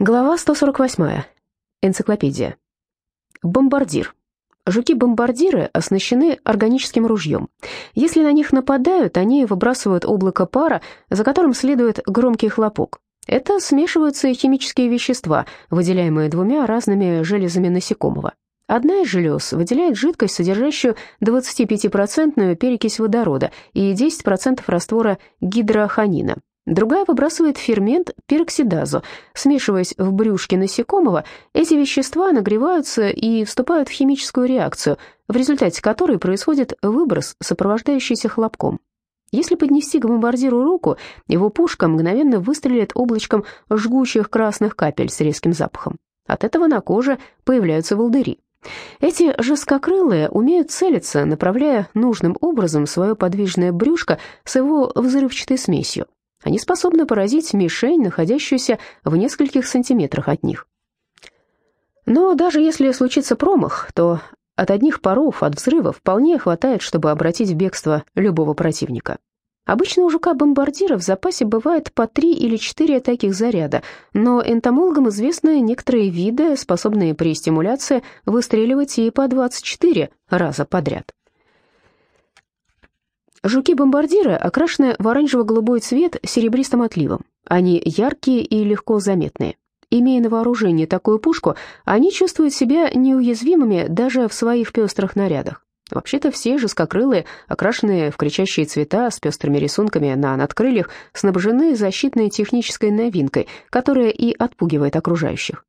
Глава 148. Энциклопедия. Бомбардир. Жуки-бомбардиры оснащены органическим ружьем. Если на них нападают, они выбрасывают облако пара, за которым следует громкий хлопок. Это смешиваются химические вещества, выделяемые двумя разными железами насекомого. Одна из желез выделяет жидкость, содержащую 25% перекись водорода и 10% раствора гидроханина. Другая выбрасывает фермент пероксидазу. Смешиваясь в брюшке насекомого, эти вещества нагреваются и вступают в химическую реакцию, в результате которой происходит выброс, сопровождающийся хлопком. Если поднести к бомбардиру руку, его пушка мгновенно выстрелит облачком жгучих красных капель с резким запахом. От этого на коже появляются волдыри. Эти жесткокрылые умеют целиться, направляя нужным образом свое подвижное брюшко с его взрывчатой смесью. Они способны поразить мишень, находящуюся в нескольких сантиметрах от них. Но даже если случится промах, то от одних паров, от взрыва вполне хватает, чтобы обратить в бегство любого противника. Обычно у жука-бомбардира в запасе бывает по три или четыре таких заряда, но энтомологам известны некоторые виды, способные при стимуляции выстреливать и по 24 раза подряд. Жуки-бомбардиры окрашены в оранжево-голубой цвет с серебристым отливом. Они яркие и легко заметные. Имея на вооружении такую пушку, они чувствуют себя неуязвимыми даже в своих пестрых нарядах. Вообще-то все жескокрылые, окрашенные в кричащие цвета с пестрыми рисунками на надкрыльях, снабжены защитной технической новинкой, которая и отпугивает окружающих.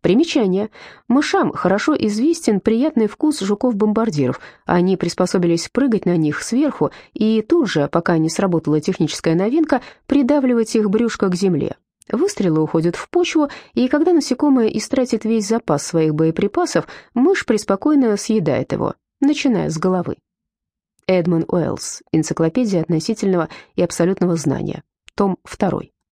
Примечание. Мышам хорошо известен приятный вкус жуков-бомбардиров. Они приспособились прыгать на них сверху и тут же, пока не сработала техническая новинка, придавливать их брюшко к земле. Выстрелы уходят в почву, и когда насекомое истратит весь запас своих боеприпасов, мышь преспокойно съедает его, начиная с головы. Эдмон Уэллс. Энциклопедия относительного и абсолютного знания. Том 2.